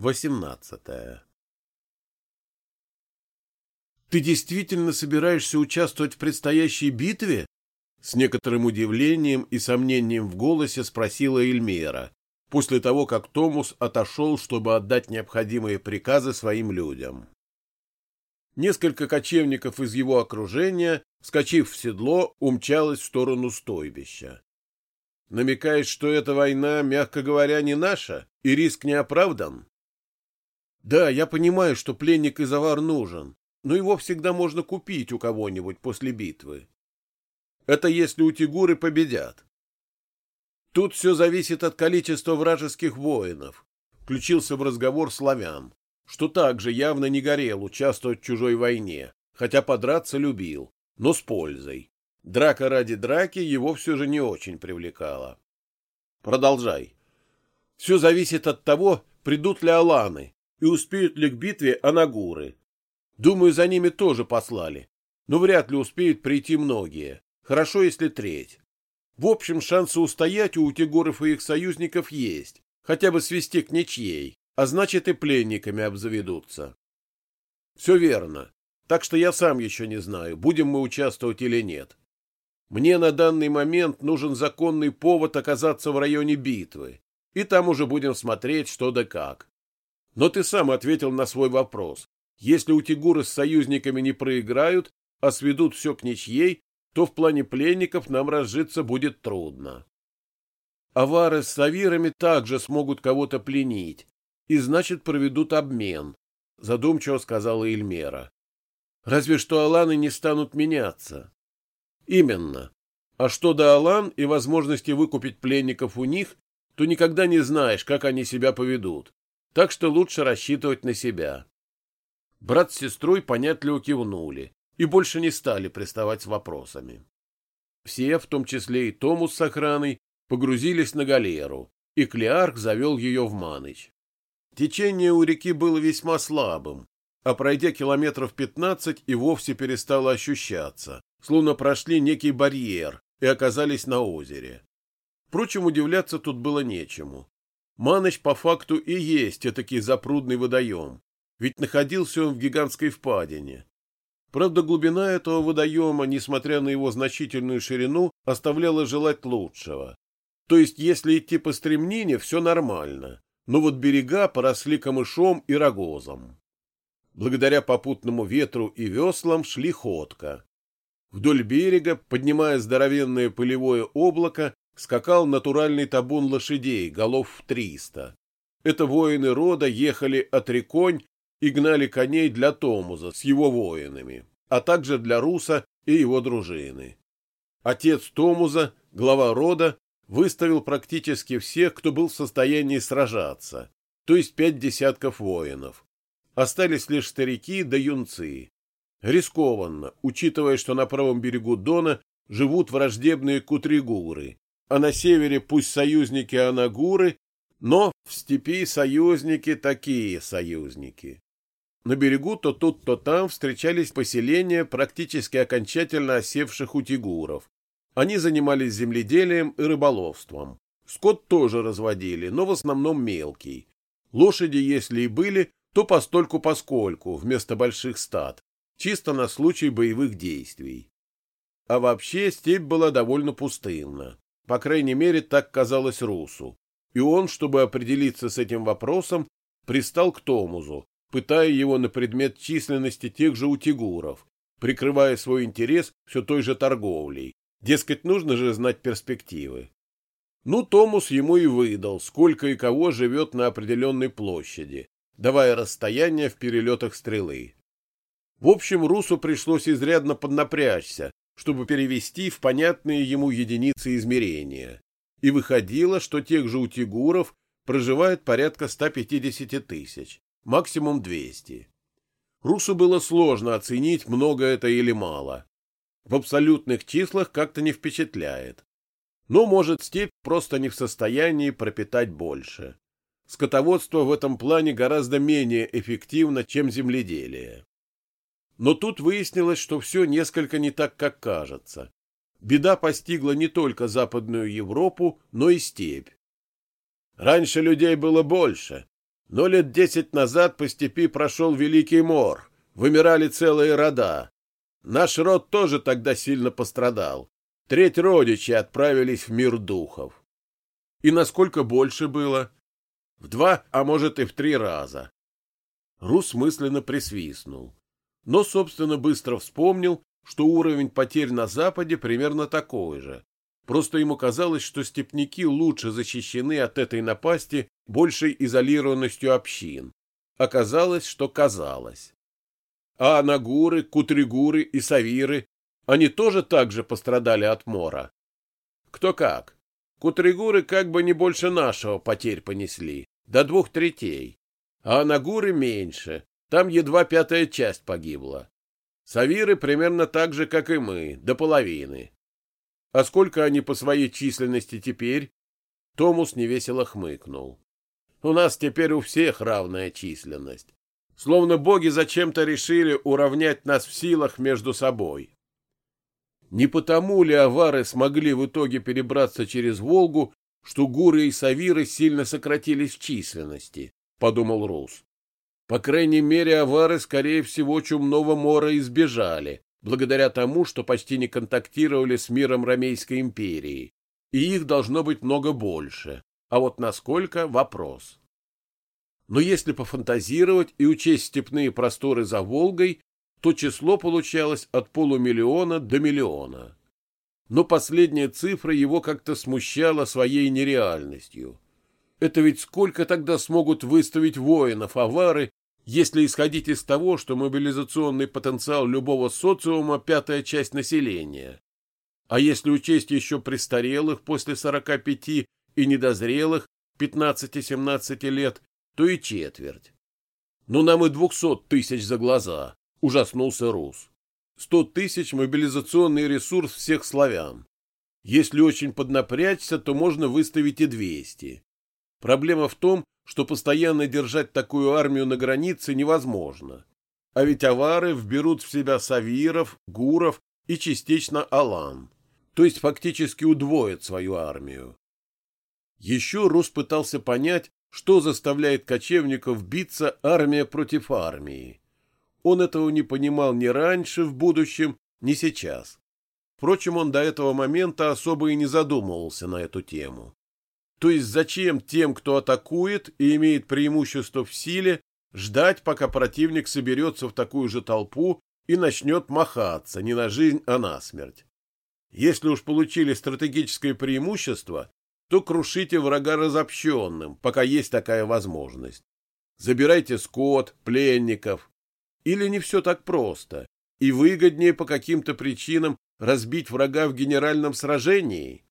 18. Ты действительно собираешься участвовать в предстоящей битве? С некоторым удивлением и сомнением в голосе спросила Эльмера, после того, как Томус отошел, чтобы отдать необходимые приказы своим людям. Несколько кочевников из его окружения, скачив в седло, умчалось в сторону стойбища. Намекаешь, что эта война, мягко говоря, не наша, и риск не оправдан? Да, я понимаю, что пленник из авар нужен, но его всегда можно купить у кого-нибудь после битвы. Это если у Тигуры победят. Тут все зависит от количества вражеских воинов. Включился в разговор славян, что также явно не горел участвовать в чужой войне, хотя подраться любил, но с пользой. Драка ради драки его все же не очень привлекала. Продолжай. Все зависит от того, придут ли аланы, и успеют ли к битве анагуры. Думаю, за ними тоже послали, но вряд ли успеют прийти многие. Хорошо, если треть. В общем, шансы устоять у утигоров и их союзников есть, хотя бы свести к ничьей, а значит и пленниками обзаведутся. Все верно. Так что я сам еще не знаю, будем мы участвовать или нет. Мне на данный момент нужен законный повод оказаться в районе битвы, и там уже будем смотреть, что да как. Но ты сам ответил на свой вопрос. Если у Тигуры с союзниками не проиграют, а сведут все к ничьей, то в плане пленников нам разжиться будет трудно. Авары с савирами также смогут кого-то пленить, и значит проведут обмен, задумчиво сказала Эльмера. Разве что аланы не станут меняться. Именно. А что до алан и возможности выкупить пленников у них, то никогда не знаешь, как они себя поведут так что лучше рассчитывать на себя. Брат с сестрой понятливо кивнули и больше не стали приставать с вопросами. Все, в том числе и Томус с охраной, погрузились на галеру, и Клеарх завел ее в Маныч. Течение у реки было весьма слабым, а пройдя километров пятнадцать и вовсе перестало ощущаться, словно прошли некий барьер и оказались на озере. Впрочем, удивляться тут было нечему. Маныч по факту и есть этакий запрудный водоем, ведь находился он в гигантской впадине. Правда, глубина этого водоема, несмотря на его значительную ширину, оставляла желать лучшего. То есть, если идти по стремнине, все нормально, но вот берега поросли камышом и рогозом. Благодаря попутному ветру и веслам шли ходка. Вдоль берега, поднимая здоровенное пылевое облако, скакал натуральный табун лошадей, голов в триста. Это воины рода ехали от Реконь и гнали коней для Томуза с его воинами, а также для Руса и его дружины. Отец Томуза, глава рода, выставил практически всех, кто был в состоянии сражаться, то есть пять десятков воинов. Остались лишь старики да юнцы. Рискованно, учитывая, что на правом берегу Дона живут враждебные кутригуры, а на севере пусть союзники Анагуры, но в степи союзники такие союзники. На берегу то тут, то там встречались поселения практически окончательно осевших утигуров. Они занимались земледелием и рыболовством. Скот тоже разводили, но в основном мелкий. Лошади, если и были, то постольку-поскольку, вместо больших стад, чисто на случай боевых действий. А вообще степь была довольно пустынна. По крайней мере, так казалось Русу. И он, чтобы определиться с этим вопросом, пристал к Томузу, пытая его на предмет численности тех же утигуров, прикрывая свой интерес все той же торговлей. Дескать, нужно же знать перспективы. Ну, Томус ему и выдал, сколько и кого живет на определенной площади, давая расстояние в перелетах стрелы. В общем, Русу пришлось изрядно поднапрячься, чтобы перевести в понятные ему единицы измерения. И выходило, что тех же утигуров проживает порядка 150 тысяч, максимум 200. Русу было сложно оценить, много это или мало. В абсолютных числах как-то не впечатляет. Но, может, степь просто не в состоянии пропитать больше. Скотоводство в этом плане гораздо менее эффективно, чем земледелие. Но тут выяснилось, что все несколько не так, как кажется. Беда постигла не только Западную Европу, но и степь. Раньше людей было больше, Но лет десять назад по степи прошел Великий Мор, вымирали целые рода. Наш род тоже тогда сильно пострадал. Треть родичей отправились в мир духов. И насколько больше было? В два, а может и в три раза. Рус мысленно присвистнул. Но, собственно, быстро вспомнил, что уровень потерь на Западе примерно такой же. Просто ему казалось, что степняки лучше защищены от этой напасти большей изолированностью общин. Оказалось, что казалось. А анагуры, кутригуры и савиры, они тоже так же пострадали от мора. Кто как. Кутригуры как бы не больше нашего потерь понесли, до двух третей. А анагуры меньше, там едва пятая часть погибла. Савиры примерно так же, как и мы, до половины. А сколько они по своей численности теперь? Томус невесело хмыкнул. У нас теперь у всех равная численность. Словно боги зачем-то решили уравнять нас в силах между собой. Не потому ли авары смогли в итоге перебраться через Волгу, что гуры и савиры сильно сократились в численности, подумал Рус. По крайней мере, авары, скорее всего, Чумного мора избежали, благодаря тому, что почти не контактировали с миром Ромейской империи, и их должно быть много больше, а вот насколько – вопрос. Но если пофантазировать и учесть степные просторы за Волгой, то число получалось от полумиллиона до миллиона. Но последняя цифра его как-то смущала своей нереальностью. Это ведь сколько тогда смогут выставить воинов авары, если исходить из того, что мобилизационный потенциал любого социума – пятая часть населения. А если учесть еще престарелых после 45 и недозрелых 15-17 лет, то и четверть. Ну, нам и 200 тысяч за глаза, ужаснулся Рус. 100 тысяч – мобилизационный ресурс всех славян. Если очень поднапрячься, то можно выставить и 200. Проблема в том, что постоянно держать такую армию на границе невозможно. А ведь авары вберут в себя савиров, гуров и частично алан, то есть фактически удвоят свою армию. Еще Рус пытался понять, что заставляет кочевников биться армия против армии. Он этого не понимал ни раньше, в будущем, ни сейчас. Впрочем, он до этого момента особо и не задумывался на эту тему. То есть зачем тем, кто атакует и имеет преимущество в силе, ждать, пока противник соберется в такую же толпу и начнет махаться не на жизнь, а на смерть? Если уж получили стратегическое преимущество, то крушите врага разобщенным, пока есть такая возможность. Забирайте скот, пленников. Или не все так просто, и выгоднее по каким-то причинам разбить врага в генеральном сражении?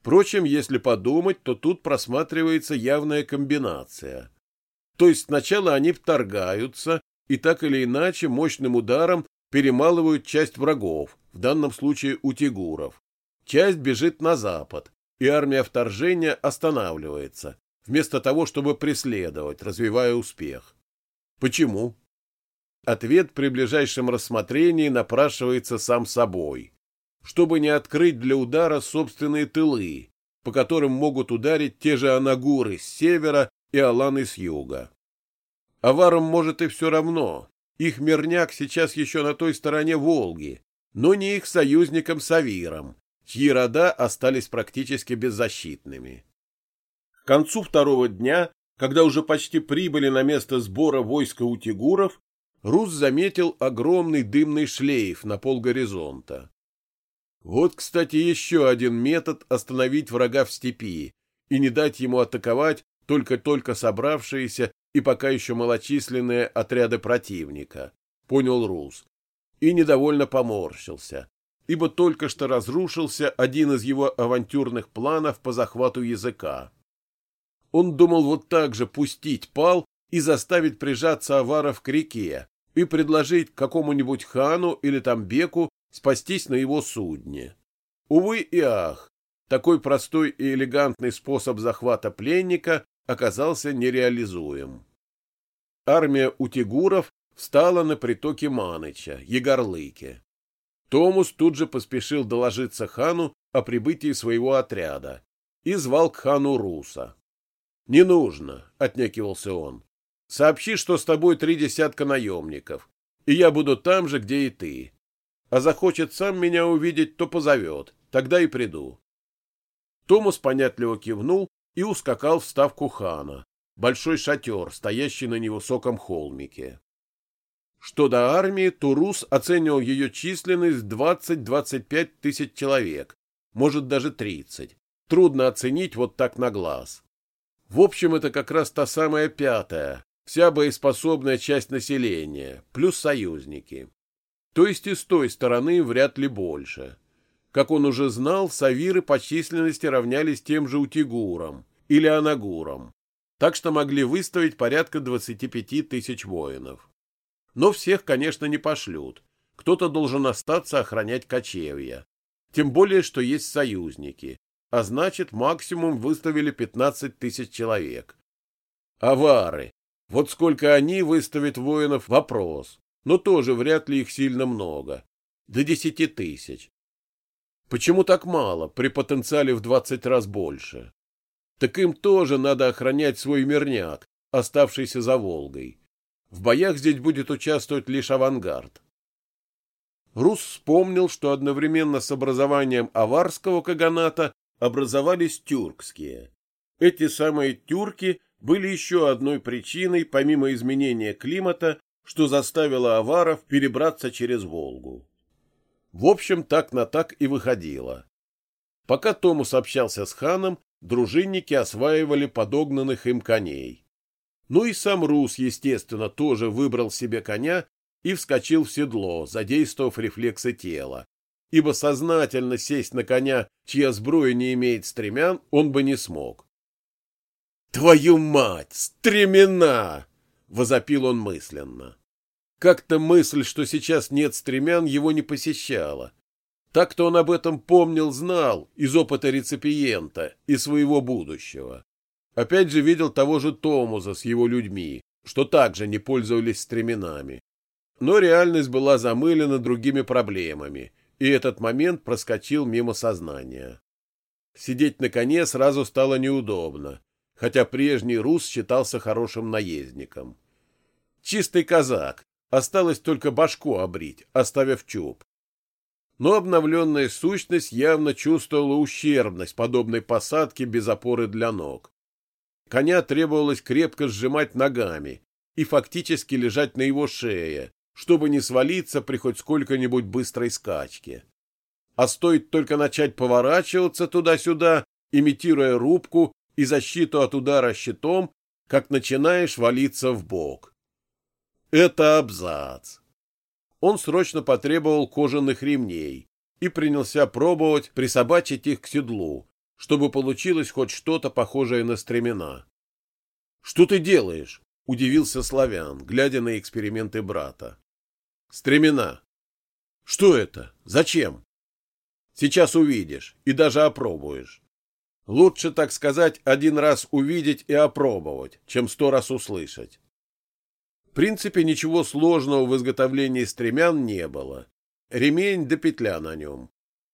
Впрочем, если подумать, то тут просматривается явная комбинация. То есть сначала они вторгаются и так или иначе мощным ударом перемалывают часть врагов, в данном случае утигуров. Часть бежит на запад, и армия вторжения останавливается, вместо того, чтобы преследовать, развивая успех. Почему? Ответ при ближайшем рассмотрении напрашивается сам собой чтобы не открыть для удара собственные тылы, по которым могут ударить те же анагуры с севера и аланы с юга. Аварам может и все равно, их мирняк сейчас еще на той стороне Волги, но не их союзникам Савирам, чьи рода остались практически беззащитными. К концу второго дня, когда уже почти прибыли на место сбора войска у тигуров, Рус заметил огромный дымный шлейф на полгоризонта. Вот, кстати, еще один метод остановить врага в степи и не дать ему атаковать только-только собравшиеся и пока еще малочисленные отряды противника, понял Рус, и недовольно поморщился, ибо только что разрушился один из его авантюрных планов по захвату языка. Он думал вот так же пустить пал и заставить прижаться аваров к реке и предложить какому-нибудь хану или тамбеку спастись на его судне. Увы и ах, такой простой и элегантный способ захвата пленника оказался нереализуем. Армия утигуров встала на притоке Маныча, Егорлыке. Томус тут же поспешил доложиться хану о прибытии своего отряда и звал к хану Руса. Не нужно, отнекивался он. Сообщи, что с тобой три десятка наемников, и я буду там же, где и ты. А захочет сам меня увидеть, то позовет, тогда и приду. Томас понятливо кивнул и ускакал в ставку хана, большой шатер, стоящий на невысоком холмике. Что до армии, то Рус оценивал ее численность 20-25 тысяч человек, может даже 30. Трудно оценить вот так на глаз. В общем, это как раз та самая пятая, вся боеспособная часть населения, плюс союзники. То есть и с той стороны вряд ли больше. Как он уже знал, савиры по численности равнялись тем же утигурам или анагурам, так что могли выставить порядка 25 тысяч воинов. Но всех, конечно, не пошлют. Кто-то должен остаться охранять кочевья. Тем более, что есть союзники. А значит, максимум выставили 15 тысяч человек. Авары. Вот сколько они выставят воинов – вопрос. Но тоже вряд ли их сильно много. До 10 тысяч. Почему так мало, при потенциале в 20 раз больше? Так им тоже надо охранять свой мирняк, оставшийся за Волгой. В боях здесь будет участвовать лишь авангард. Рус вспомнил, что одновременно с образованием аварского каганата образовались тюркские. Эти самые тюрки были еще одной причиной, помимо изменения климата, что заставило аваров перебраться через Волгу. В общем, так на так и выходило. Пока Томус общался с ханом, дружинники осваивали подогнанных им коней. Ну и сам Рус, естественно, тоже выбрал себе коня и вскочил в седло, задействовав рефлексы тела. Ибо сознательно сесть на коня, чья сбруя не имеет стремян, он бы не смог. «Твою мать! Стремена!» — возопил он мысленно. Как-то мысль, что сейчас нет стремян, его не посещала. Так-то он об этом помнил, знал из опыта реципиента и своего будущего. Опять же видел того же Томуза с его людьми, что также не пользовались стременами. Но реальность была замылена другими проблемами, и этот момент проскочил мимо сознания. Сидеть на коне сразу стало неудобно, хотя прежний рус считался хорошим наездником. Чистый казак, осталось только башку обрить, оставив чуб. Но обновленная сущность явно чувствовала ущербность подобной посадки без опоры для ног. Коня требовалось крепко сжимать ногами и фактически лежать на его шее, чтобы не свалиться при хоть сколько-нибудь быстрой скачке. А стоит только начать поворачиваться туда-сюда, имитируя рубку и защиту от удара щитом, как начинаешь валиться в бок. Это абзац. Он срочно потребовал кожаных ремней и принялся пробовать присобачить их к седлу, чтобы получилось хоть что-то похожее на стремена. — Что ты делаешь? — удивился славян, глядя на эксперименты брата. — Стремена. — Что это? Зачем? — Сейчас увидишь и даже опробуешь. Лучше, так сказать, один раз увидеть и опробовать, чем сто раз услышать. Принципе, ничего сложного в изготовлении стремян не было. Ремень да петля на нем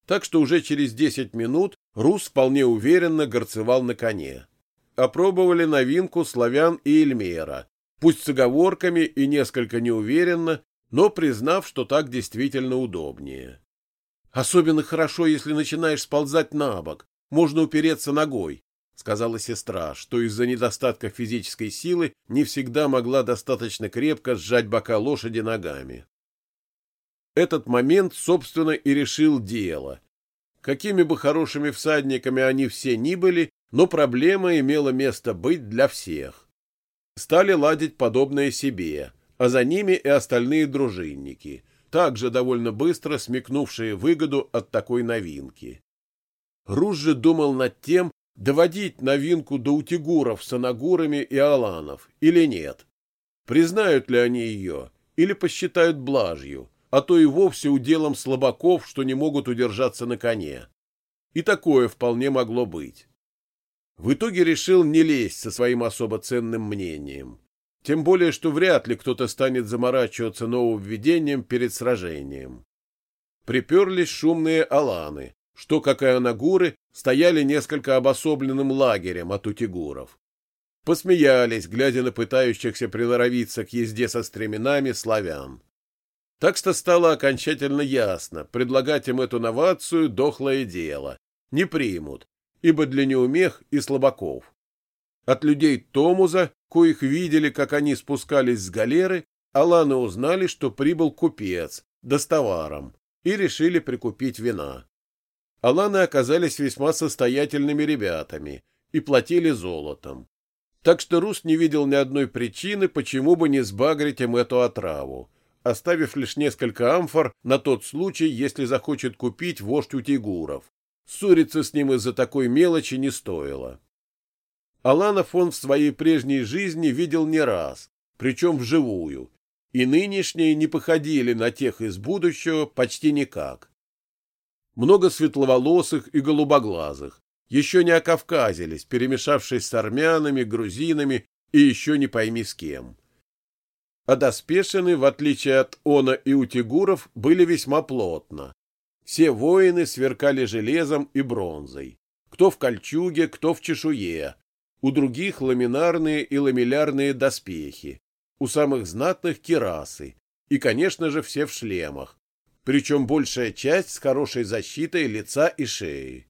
так что уже через десять минут Рус вполне уверенно горцевал на коне. Опробовали новинку славян и Эльмера, пусть с оговорками и несколько неуверенно, но признав, что так действительно удобнее. Особенно хорошо, если начинаешь сползать на бок, можно упереться ногой, сказала сестра, что из-за недостатка физической силы не всегда могла достаточно крепко сжать бока лошади ногами. Этот момент, собственно, и решил дело. Какими бы хорошими всадниками они все ни были, но проблема имела место быть для всех. Стали ладить подобное себе, а за ними и остальные дружинники, также довольно быстро смекнувшие выгоду от такой новинки. Руж же думал над тем, доводить новинку до утигуров с анагурами и аланов или нет. Признают ли они ее или посчитают блажью, а то и вовсе уделом слабаков, что не могут удержаться на коне. И такое вполне могло быть. В итоге решил не лезть со своим особо ценным мнением. Тем более, что вряд ли кто-то станет заморачиваться нововведением перед сражением. Приперлись шумные аланы, что, как и анагуры, стояли несколько обособленным лагерем от утигуров. посмеялись, глядя на пытающихся приноровиться к езде со стременами славян. Так что стало окончательно ясно, предлагать им эту новацию – дохлое дело, не примут, ибо для неумех и слабаков. От людей Томуза, коих видели, как они спускались с галеры, Аланы узнали, что прибыл купец, да с товаром, и решили прикупить вина. Аланы оказались весьма состоятельными ребятами и платили золотом. Так что Рус не видел ни одной причины, почему бы не сбагрить им эту отраву, оставив лишь несколько амфор на тот случай, если захочет купить вождь утигуров. Ссориться с ним из-за такой мелочи не стоило. Аланов он в своей прежней жизни видел не раз, причем вживую, и нынешние не походили на тех из будущего почти никак. Много светловолосых и голубоглазых, еще не окавказились, перемешавшись с армянами, грузинами и еще не пойми с кем. А доспешены, в отличие от Она и Утигуров, были весьма плотно. Все воины сверкали железом и бронзой. Кто в кольчуге, кто в чешуе, у других ламинарные и ламеллярные доспехи, у самых знатных кирасы и, конечно же, все в шлемах, причем большая часть с хорошей защитой лица и шеи.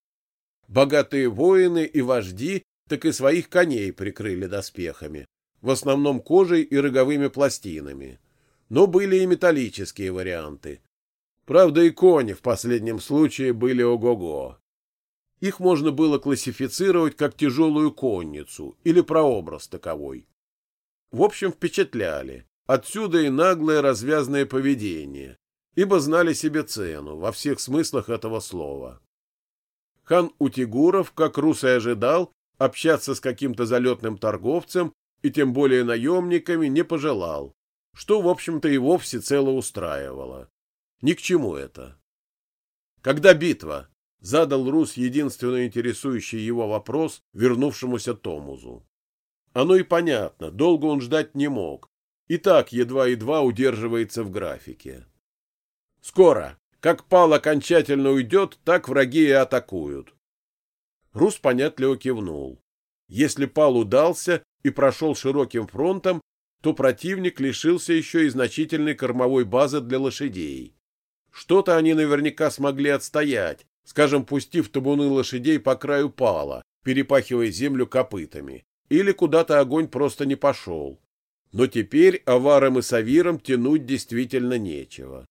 Богатые воины и вожди так и своих коней прикрыли доспехами, в основном кожей и роговыми пластинами, но были и металлические варианты. Правда, и кони в последнем случае были ого-го. Их можно было классифицировать как тяжелую конницу или прообраз таковой. В общем, впечатляли. Отсюда и наглое развязное поведение, ибо знали себе цену во всех смыслах этого слова. Хан Утигуров, как Рус и ожидал, общаться с каким-то залетным торговцем и тем более наемниками не пожелал, что, в общем-то, его всецело устраивало. Ни к чему это. Когда битва? Задал Рус единственно интересующий его вопрос вернувшемуся Томузу. Оно и понятно, долго он ждать не мог. И так едва-едва удерживается в графике. Скоро. Как пал окончательно уйдет, так враги и атакуют. Рус понятливо кивнул. Если пал удался и прошел широким фронтом, то противник лишился еще и значительной кормовой базы для лошадей. Что-то они наверняка смогли отстоять, скажем, пустив табуны лошадей по краю пала, перепахивая землю копытами, или куда-то огонь просто не пошел. Но теперь аварам и савирам тянуть действительно нечего.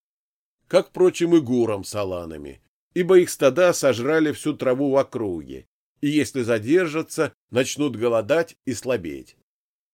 Как, впрочем, и гурам с аланами, ибо их стада сожрали всю траву в округе, и если задержатся, начнут голодать и слабеть.